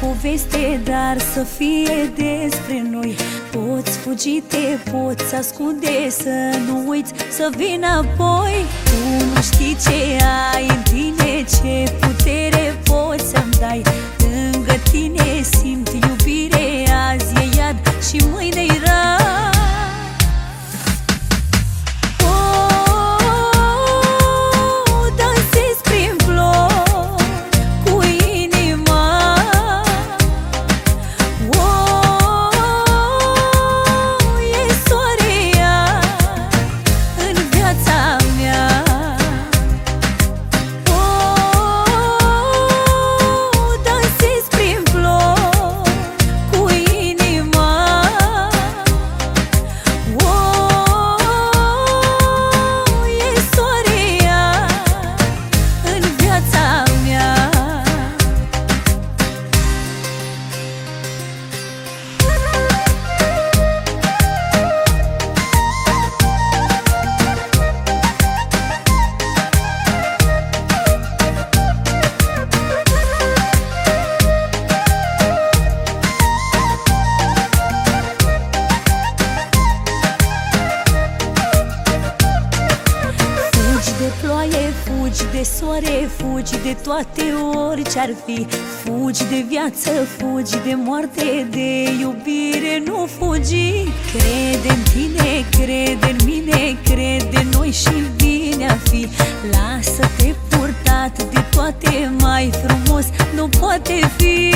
poveste, dar să fie despre noi. Poți fugi, te poți ascunde, să nu uiți, să vin apoi Tu nu știi ce viață, fugi de moarte, de iubire Nu fugi, crede în tine, crede în mine Crede în noi și bine a fi. Lasă-te purtat de toate, mai frumos nu poate fi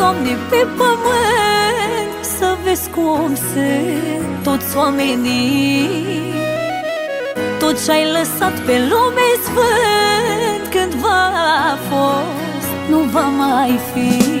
Doamne, pe pământ Să vezi cum se toți oamenii. Tot ce-ai lăsat pe lume sfânt Cândva a fost, nu va mai fi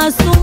mea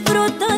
nu o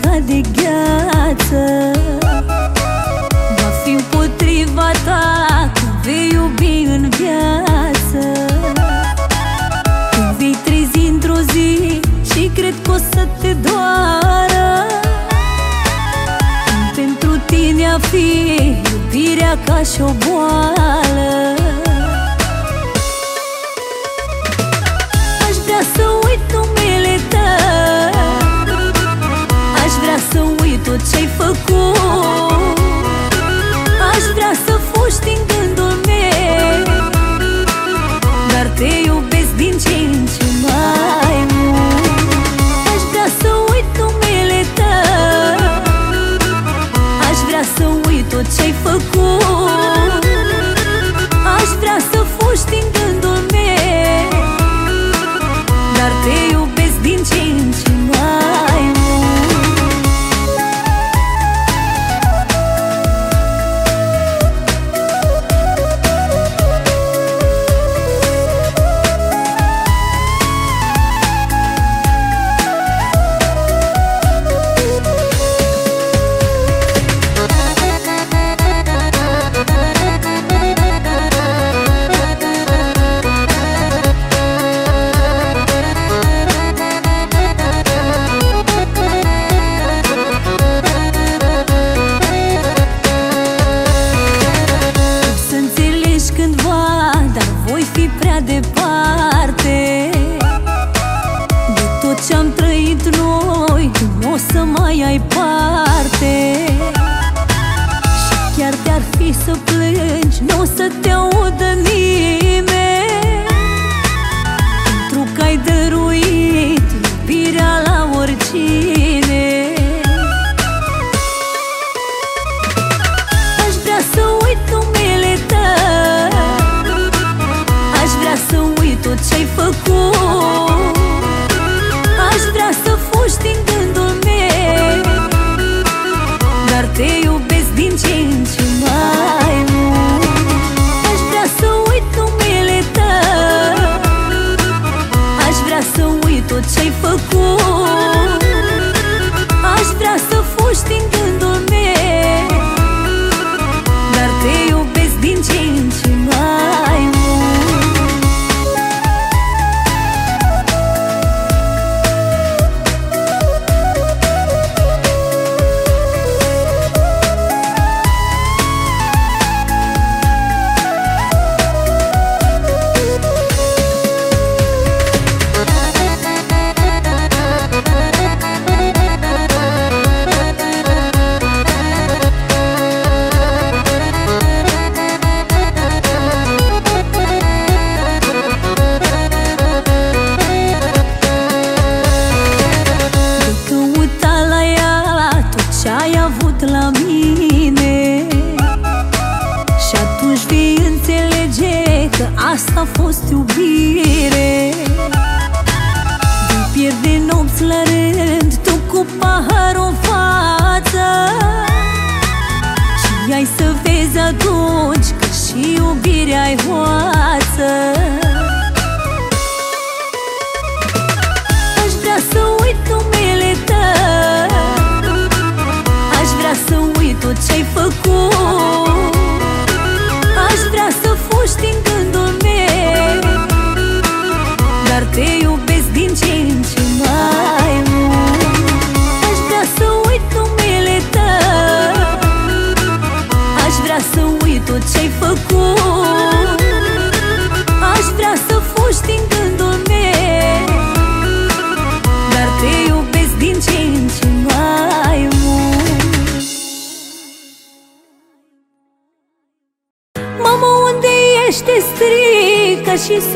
ca de gheață. Va fi împotriva ta că vei iubi în viață. Când vei trezi într-o zi și cred că o să te doară. Când pentru tine a fi iubirea ca și o boală.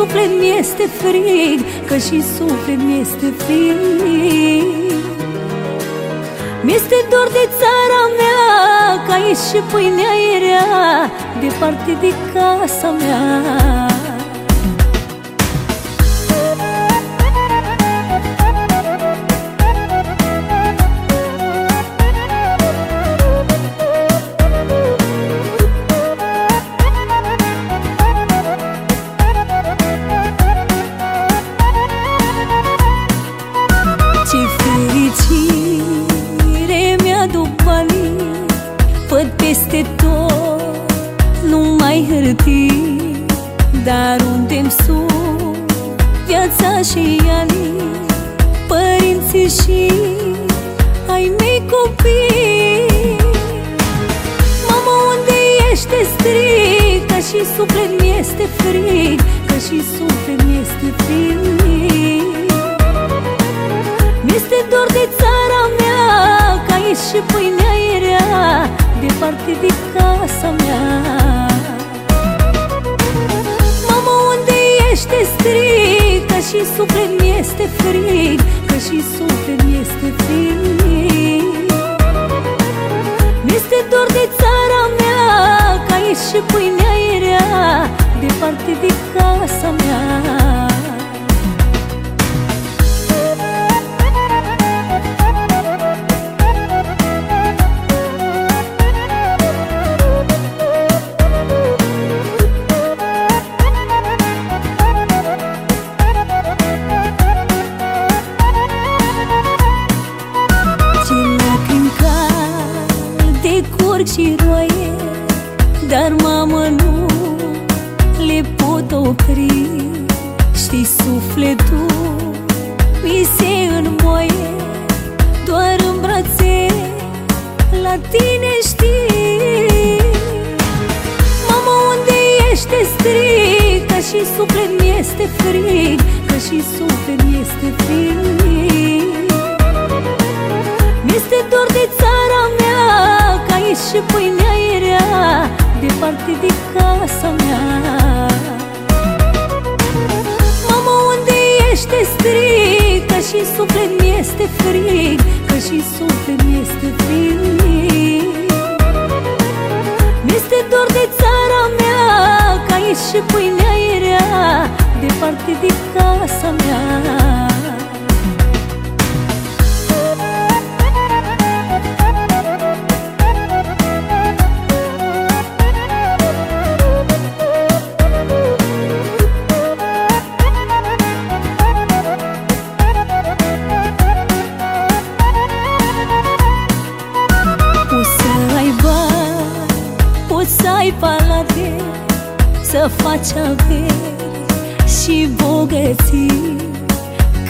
suflet mi-este frig Că și suflet mi-este frig. Mi-este dor de țara mea ca aici și pâinea era Departe de casa mea. Departe de casa mea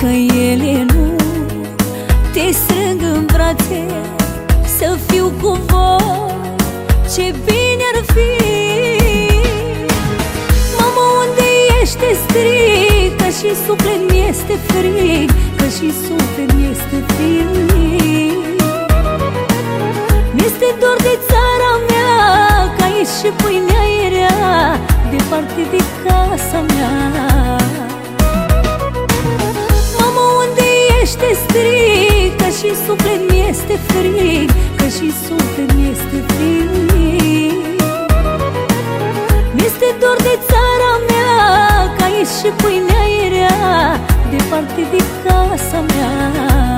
Că ele nu te strâng în brațe Să fiu cu voi, ce bine ar fi. Mama, unde ești, te strig Că și suflet mi-este frig Că și suflet mi-este frig. Mi-este dor de țara mea Că aici și pâinea era Departe de casa mea te strig Că și suflet mi-este frig Că și suflet mi-este frig. Mi-este dor de țara mea Că aici și pâinea era Departe de casa mea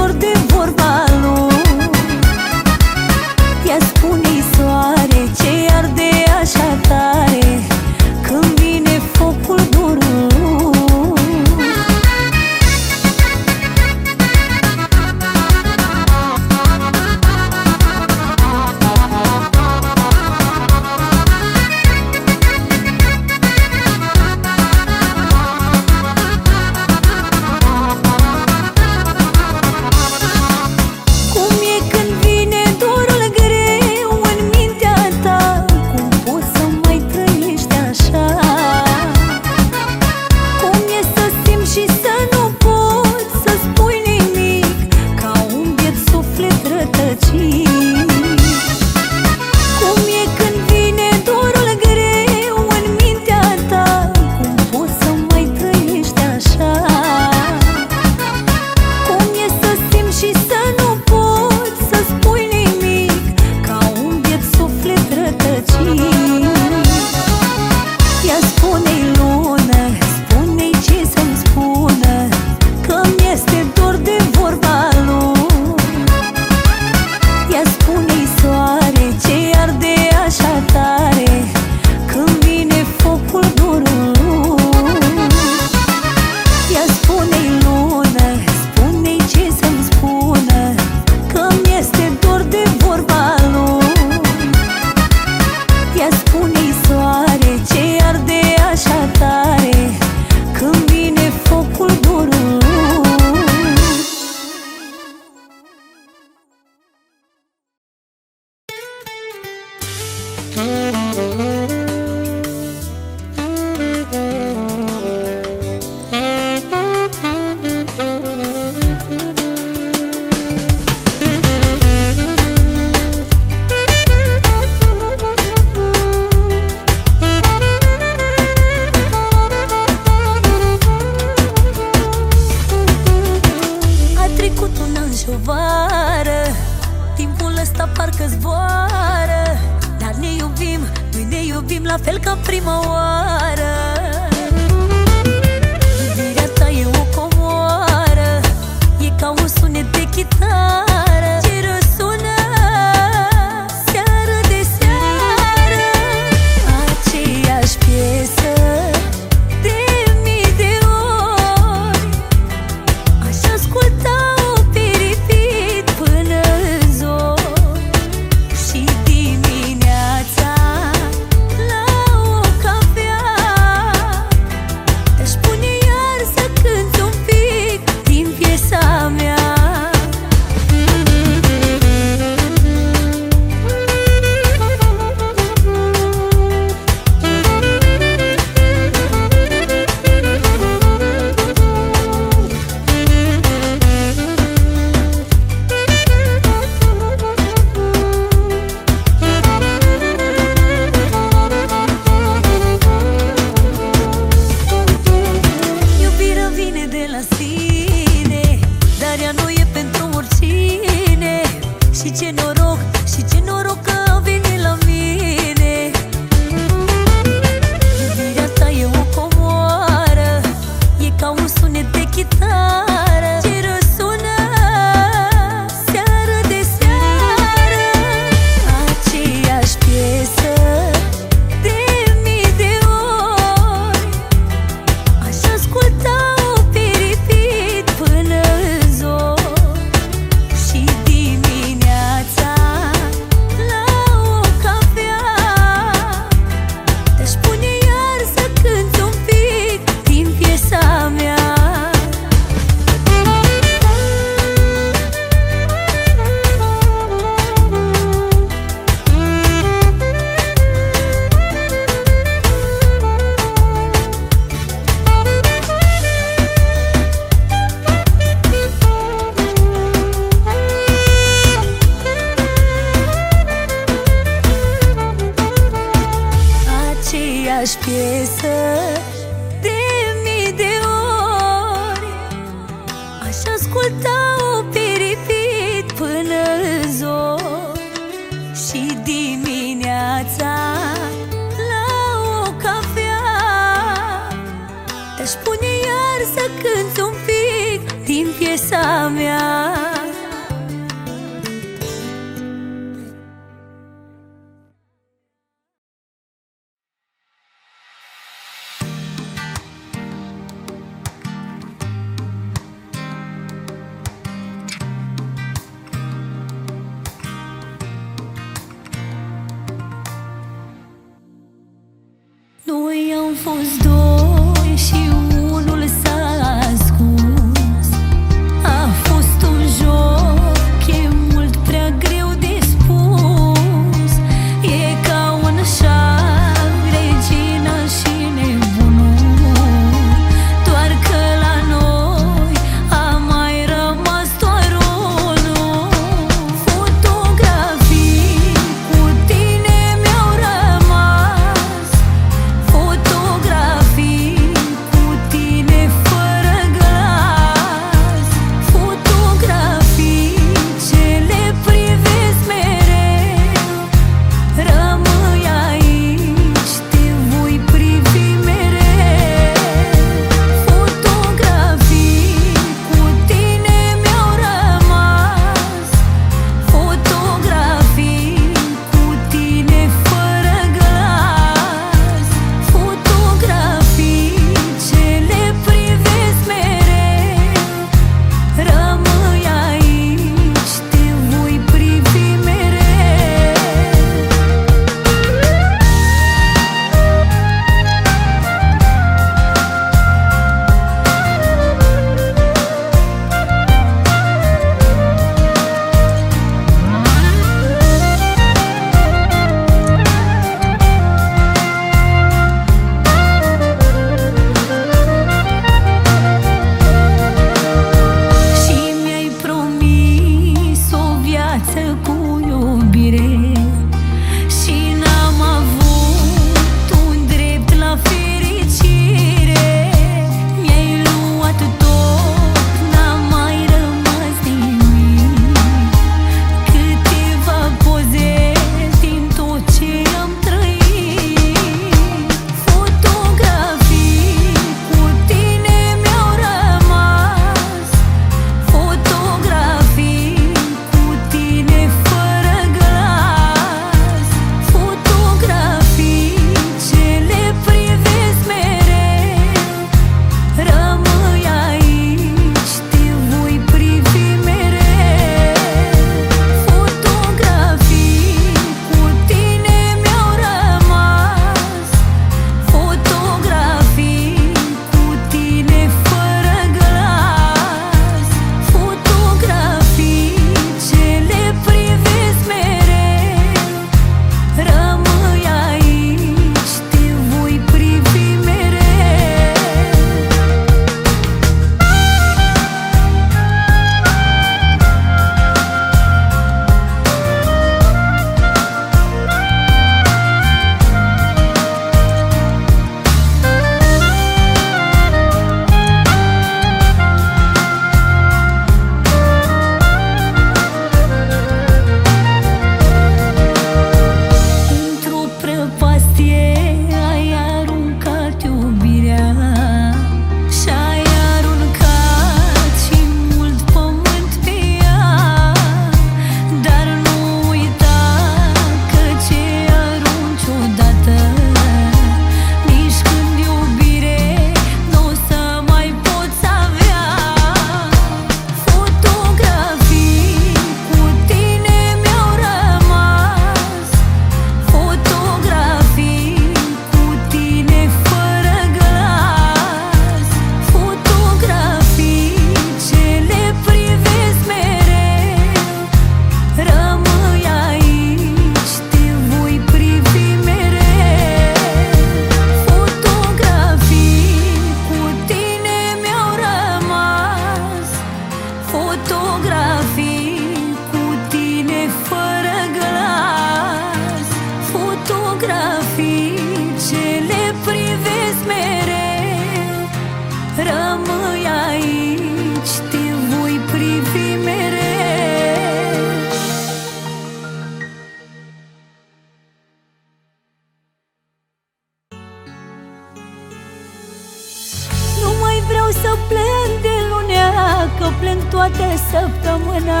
săptămâna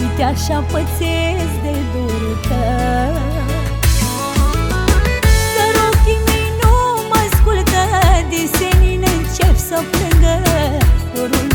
Uite așa pățesc de durul tău. Să rog inimii nu mă ascultă Disenine încep să plângă Dorul